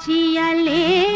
起个脸。